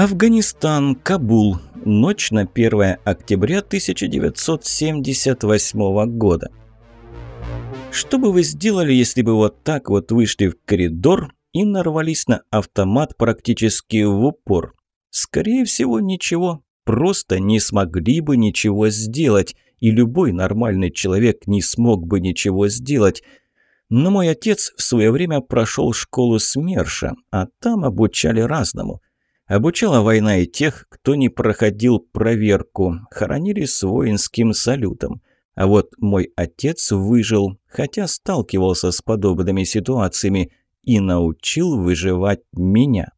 Афганистан, Кабул. Ночь на 1 октября 1978 года. Что бы вы сделали, если бы вот так вот вышли в коридор и нарвались на автомат практически в упор? Скорее всего, ничего. Просто не смогли бы ничего сделать. И любой нормальный человек не смог бы ничего сделать. Но мой отец в свое время прошел школу СМЕРШа, а там обучали разному – Обучала война и тех, кто не проходил проверку, хоронили с воинским салютом. А вот мой отец выжил, хотя сталкивался с подобными ситуациями и научил выживать меня.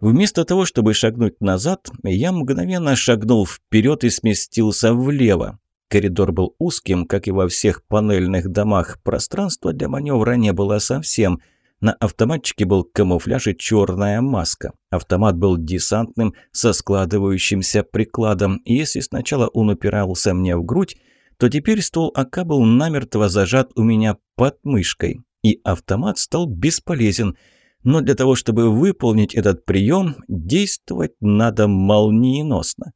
Вместо того, чтобы шагнуть назад, я мгновенно шагнул вперед и сместился влево. Коридор был узким, как и во всех панельных домах. Пространства для маневра не было совсем – на автоматчике был камуфляж и черная маска. Автомат был десантным, со складывающимся прикладом, и если сначала он упирался мне в грудь, то теперь ствол АК был намертво зажат у меня под мышкой, и автомат стал бесполезен. Но для того, чтобы выполнить этот прием, действовать надо молниеносно.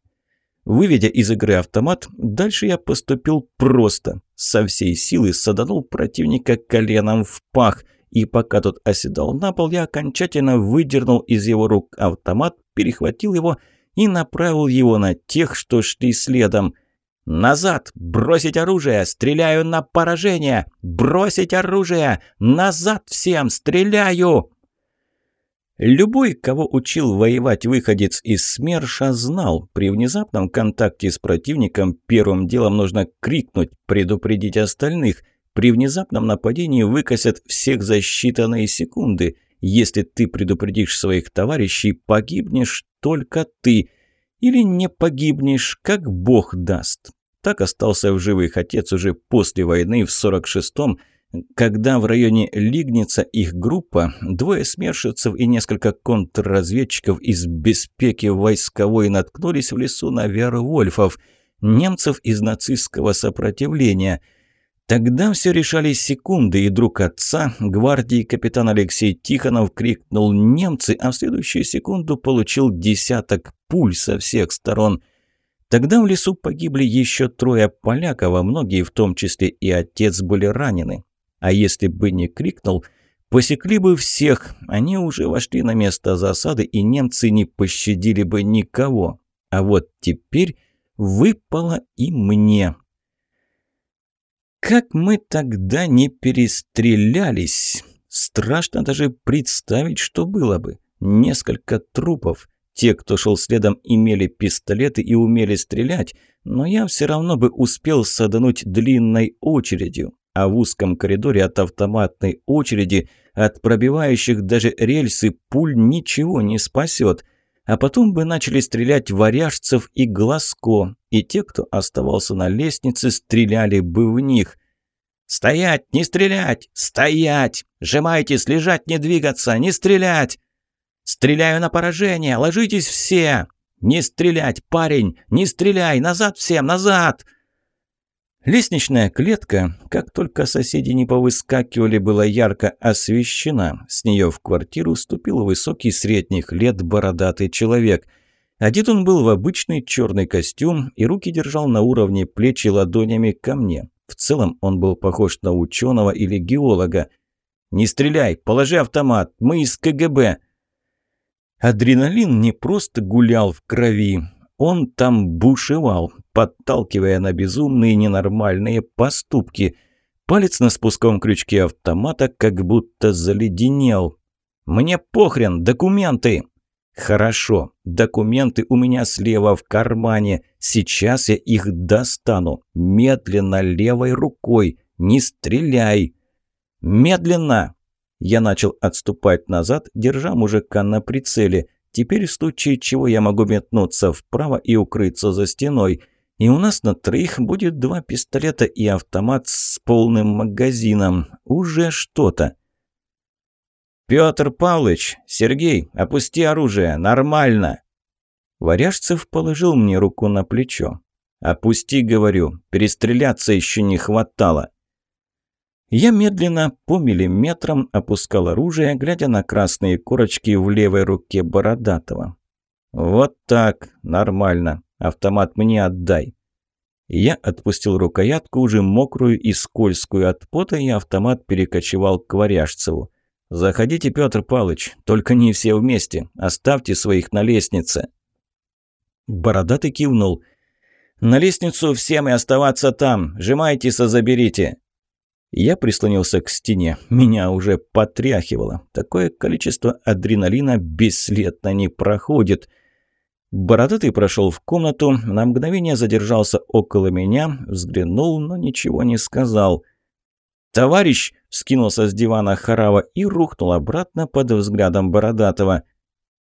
Выведя из игры автомат, дальше я поступил просто. Со всей силы саданул противника коленом в пах – и пока тот оседал на пол, я окончательно выдернул из его рук автомат, перехватил его и направил его на тех, что шли следом. «Назад! Бросить оружие! Стреляю на поражение! Бросить оружие! Назад всем! Стреляю!» Любой, кого учил воевать выходец из СМЕРШа, знал, при внезапном контакте с противником первым делом нужно крикнуть, предупредить остальных – при внезапном нападении выкосят всех за считанные секунды. Если ты предупредишь своих товарищей, погибнешь только ты. Или не погибнешь, как Бог даст. Так остался в живых отец уже после войны в 46-м, когда в районе Лигница их группа, двое смершицев и несколько контрразведчиков из беспеки войсковой наткнулись в лесу на Вервольфов, немцев из нацистского сопротивления – Тогда все решали секунды, и друг отца, гвардии капитан Алексей Тихонов, крикнул «немцы», а в следующую секунду получил десяток пуль со всех сторон. Тогда в лесу погибли еще трое поляков, а многие, в том числе и отец, были ранены. А если бы не крикнул, посекли бы всех, они уже вошли на место засады, и немцы не пощадили бы никого. А вот теперь выпало и мне. Как мы тогда не перестрелялись! Страшно даже представить, что было бы. Несколько трупов. Те, кто шел следом, имели пистолеты и умели стрелять, но я все равно бы успел садануть длинной очередью. А в узком коридоре от автоматной очереди, от пробивающих даже рельсы, пуль ничего не спасет – а потом бы начали стрелять варяжцев и Глазко, и те, кто оставался на лестнице, стреляли бы в них. «Стоять! Не стрелять! Стоять! Сжимайтесь! Лежать! Не двигаться! Не стрелять! Стреляю на поражение! Ложитесь все! Не стрелять, парень! Не стреляй! Назад всем! Назад!» Лестничная клетка, как только соседи не повыскакивали, была ярко освещена. С нее в квартиру ступил высокий средних лет бородатый человек. Одет он был в обычный черный костюм и руки держал на уровне плеч и ладонями ко мне. В целом он был похож на ученого или геолога. «Не стреляй! Положи автомат! Мы из КГБ!» Адреналин не просто гулял в крови. Он там бушевал, подталкивая на безумные ненормальные поступки. Палец на спусковом крючке автомата как будто заледенел. «Мне похрен, документы!» «Хорошо, документы у меня слева в кармане. Сейчас я их достану. Медленно, левой рукой. Не стреляй!» «Медленно!» Я начал отступать назад, держа мужика на прицеле. Теперь в случае чего я могу метнуться вправо и укрыться за стеной. И у нас на троих будет два пистолета и автомат с полным магазином. Уже что-то. «Петр Павлович! Сергей, опусти оружие! Нормально!» Варяжцев положил мне руку на плечо. «Опусти, говорю, перестреляться еще не хватало!» Я медленно, по миллиметрам, опускал оружие, глядя на красные корочки в левой руке Бородатого. «Вот так, нормально. Автомат мне отдай». Я отпустил рукоятку, уже мокрую и скользкую от пота, и автомат перекочевал к Варяжцеву. «Заходите, Петр Палыч, только не все вместе. Оставьте своих на лестнице». Бородатый кивнул. «На лестницу всем и оставаться там. Сжимайтесь, заберите». Я прислонился к стене. Меня уже потряхивало. Такое количество адреналина бесследно не проходит. Бородатый прошел в комнату, на мгновение задержался около меня, взглянул, но ничего не сказал. «Товарищ!» – скинулся с дивана Харава и рухнул обратно под взглядом Бородатого.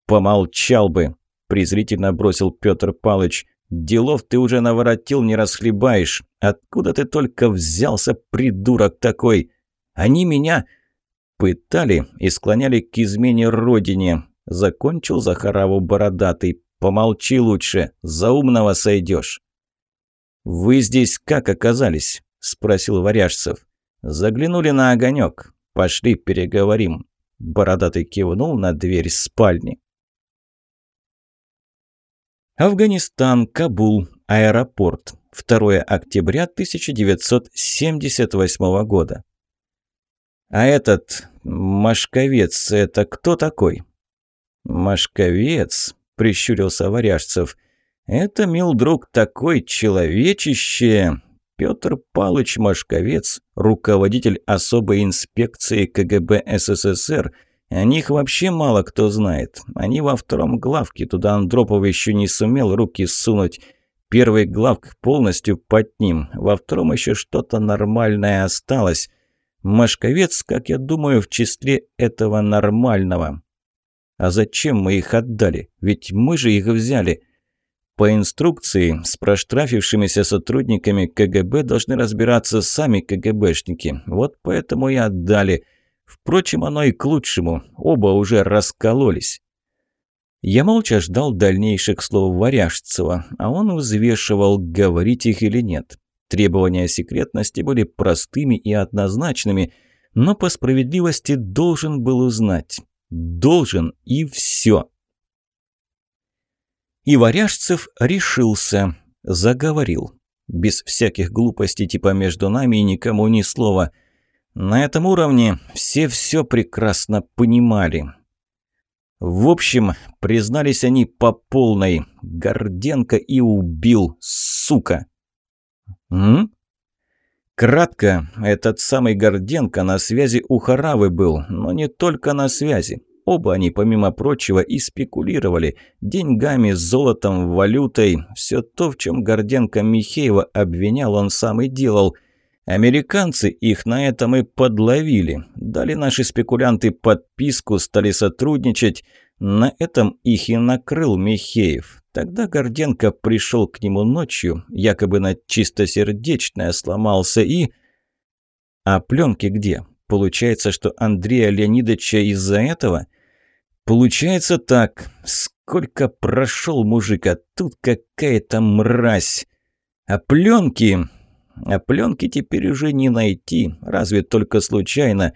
«Помолчал бы!» – презрительно бросил Петр Палыч. «Делов ты уже наворотил, не расхлебаешь. Откуда ты только взялся, придурок такой? Они меня...» «Пытали и склоняли к измене родине», – закончил Захараву Бородатый. «Помолчи лучше, за умного сойдешь». «Вы здесь как оказались?» – спросил Варяжцев. «Заглянули на огонек. Пошли переговорим». Бородатый кивнул на дверь спальни. Афганистан, Кабул, аэропорт. 2 октября 1978 года. «А этот Машковец, это кто такой?» «Машковец?» – прищурился Варяжцев. «Это, мил друг, такой человечище!» Петр Палыч Машковец, руководитель особой инспекции КГБ СССР – о них вообще мало кто знает. Они во втором главке, туда Андропов еще не сумел руки сунуть. Первый главк полностью под ним, во втором еще что-то нормальное осталось. Машковец, как я думаю, в числе этого нормального. А зачем мы их отдали? Ведь мы же их взяли. По инструкции, с проштрафившимися сотрудниками КГБ должны разбираться сами КГБшники. Вот поэтому и отдали – Впрочем, оно и к лучшему. Оба уже раскололись. Я молча ждал дальнейших слов Варяжцева, а он взвешивал, говорить их или нет. Требования секретности были простыми и однозначными, но по справедливости должен был узнать. Должен и все. И Варяжцев решился, заговорил. Без всяких глупостей типа «между нами» и никому ни слова – на этом уровне все все прекрасно понимали. В общем, признались они по полной. Горденко и убил, сука. М? Кратко, этот самый Горденко на связи у Харавы был, но не только на связи. Оба они, помимо прочего, и спекулировали деньгами, золотом, валютой. Все то, в чем Горденко Михеева обвинял, он сам и делал – Американцы их на этом и подловили. Дали наши спекулянты подписку, стали сотрудничать. На этом их и накрыл Михеев. Тогда Горденко пришел к нему ночью, якобы на чистосердечное сломался и... А пленки где? Получается, что Андрея Леонидовича из-за этого? Получается так. Сколько прошел мужик, а тут какая-то мразь. А пленки... А пленки теперь уже не найти, разве только случайно.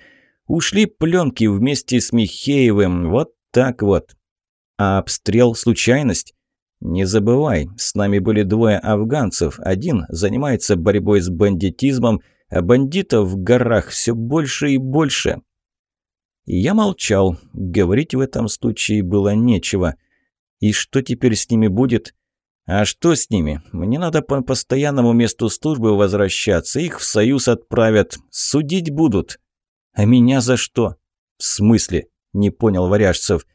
Ушли пленки вместе с Михеевым, вот так вот. А обстрел – случайность? Не забывай, с нами были двое афганцев. Один занимается борьбой с бандитизмом, а бандитов в горах все больше и больше. Я молчал, говорить в этом случае было нечего. И что теперь с ними будет? А что с ними? Мне надо по постоянному месту службы возвращаться. Их в Союз отправят. Судить будут. А меня за что? В смысле? Не понял Варяжцев.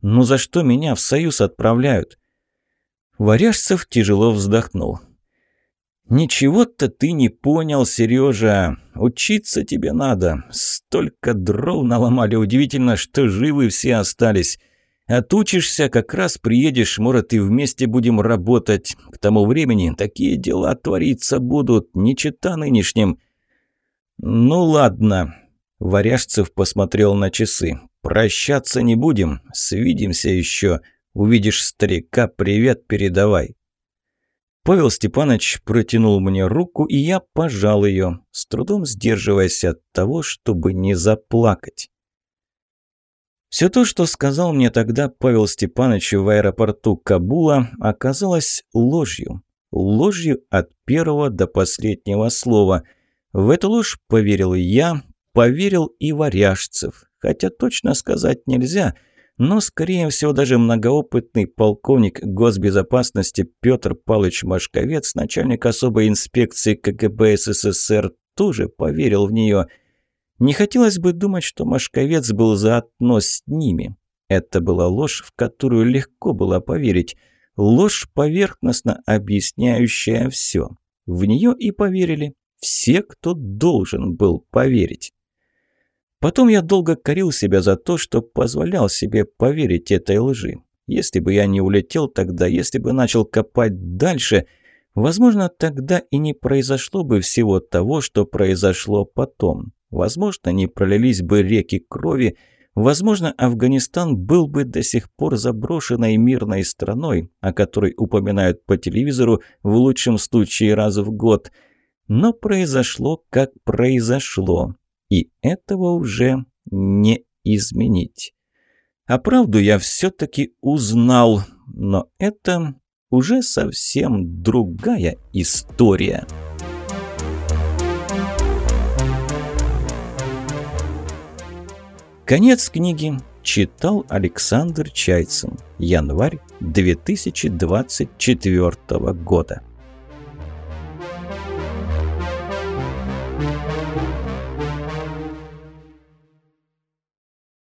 Ну за что меня в Союз отправляют? Варяжцев тяжело вздохнул. «Ничего-то ты не понял, Сережа. Учиться тебе надо. Столько дров наломали. Удивительно, что живы все остались. Отучишься, как раз приедешь, может, и вместе будем работать. К тому времени такие дела твориться будут, не чета нынешним». «Ну ладно», – Варяжцев посмотрел на часы. «Прощаться не будем, свидимся еще. Увидишь старика, привет передавай». Павел Степанович протянул мне руку, и я пожал ее, с трудом сдерживаясь от того, чтобы не заплакать. Все то, что сказал мне тогда Павел Степанович в аэропорту Кабула, оказалось ложью. Ложью от первого до последнего слова. В эту ложь поверил я, поверил и Варяжцев. Хотя точно сказать нельзя, но, скорее всего, даже многоопытный полковник госбезопасности Петр Павлович Машковец, начальник особой инспекции КГБ СССР, тоже поверил в нее – не хотелось бы думать, что Машковец был заодно с ними. Это была ложь, в которую легко было поверить. Ложь, поверхностно объясняющая все. В нее и поверили все, кто должен был поверить. Потом я долго корил себя за то, что позволял себе поверить этой лжи. Если бы я не улетел тогда, если бы начал копать дальше, возможно, тогда и не произошло бы всего того, что произошло потом. Возможно, не пролились бы реки крови, возможно, Афганистан был бы до сих пор заброшенной мирной страной, о которой упоминают по телевизору в лучшем случае раз в год. Но произошло, как произошло, и этого уже не изменить. А правду я все-таки узнал, но это уже совсем другая история. Конец книги читал Александр Чайцин. Январь 2024 года.